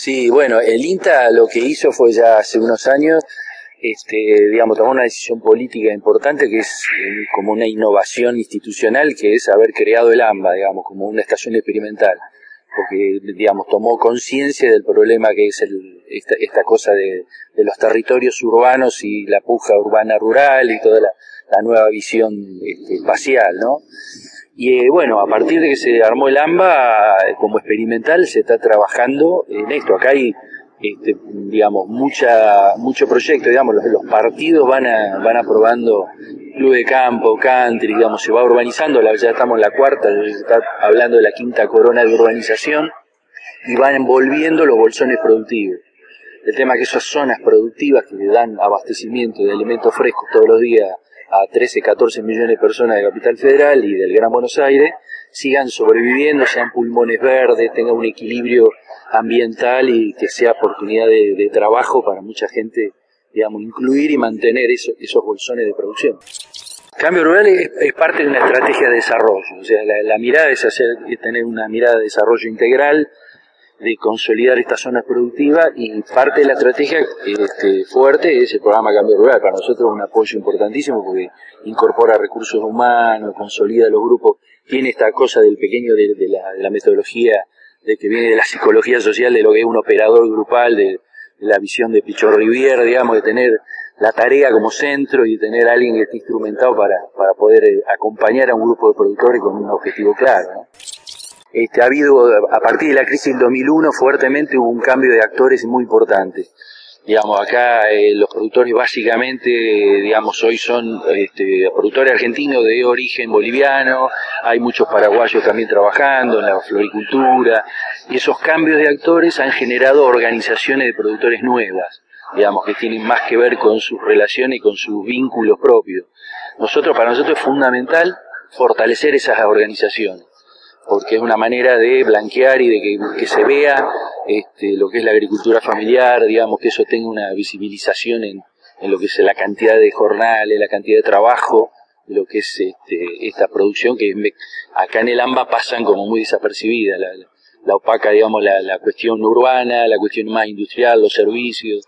Sí, bueno, el INTA lo que hizo fue ya hace unos años, este, digamos, tomar una decisión política importante que es eh, como una innovación institucional, que es haber creado el AMBA, digamos, como una estación experimental, porque, digamos, tomó conciencia del problema que es el, esta, cosa de, los territorios urbanos y la puja urbana-rural y toda la, nueva visión este, espacial, ¿no? Y eh, bueno, a partir de que se armó el AMBA como experimental, se está trabajando en esto. Acá hay, este, digamos, mucha, mucho proyecto, digamos, los, partidos van, a, van aprobando club de campo, country, digamos, se va urbanizando, ya estamos en la cuarta, está hablando de la quinta corona de urbanización, y van envolviendo los bolsones productivos. El tema es que esas zonas productivas que le dan abastecimiento de alimentos frescos todos los días a 13, 14 millones de personas de Capital Federal y del Gran Buenos Aires sigan sobreviviendo, sean pulmones verdes, tengan un equilibrio ambiental y que sea oportunidad de, trabajo para mucha gente, digamos, incluir y mantener esos bolsones de producción. Cambio rural es, parte de una estrategia de desarrollo, o sea, la, mirada es, hacer, es tener una mirada de desarrollo integral, de consolidar estas zonas productivas y parte de la estrategia este, fuerte es el programa Cambio Rural. Para nosotros es un apoyo importantísimo porque incorpora recursos humanos, consolida los grupos, tiene esta cosa del pequeño de, la, metodología de que viene de la psicología social, de lo que es un operador grupal, de, la visión de Pichor Riviera, digamos, de tener la tarea como centro y de tener a alguien que esté instrumentado para, para poder eh, acompañar a un grupo de productores con un objetivo claro. ¿no? Este, ha habido, a partir de la crisis del 2001, fuertemente hubo un cambio de actores muy importante. Digamos, acá eh, los productores básicamente, digamos, hoy son este, productores argentinos de origen boliviano, hay muchos paraguayos también trabajando en la floricultura, y esos cambios de actores han generado organizaciones de productores nuevas, digamos, que tienen más que ver con sus relaciones y con sus vínculos propios. Nosotros, para nosotros es fundamental fortalecer esas organizaciones porque es una manera de blanquear y de que, se vea este, lo que es la agricultura familiar, digamos, que eso tenga una visibilización en, lo que es la cantidad de jornales, la cantidad de trabajo, lo que es este, esta producción que acá en el AMBA pasan como muy desapercibida, la, opaca, digamos, la, la cuestión urbana, la cuestión más industrial, los servicios,